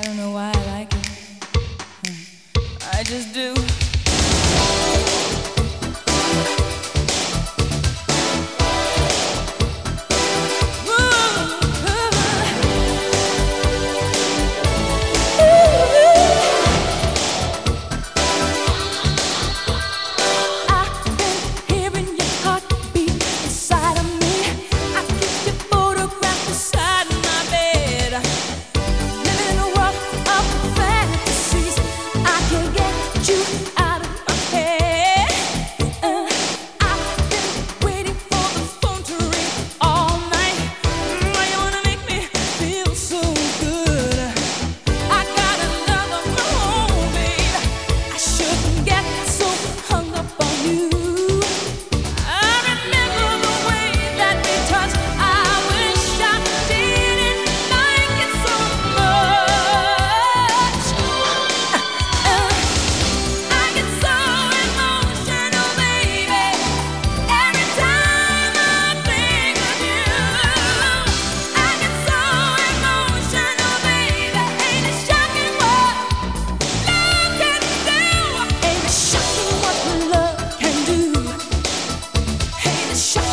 I don't know why I like it. I just do. the show.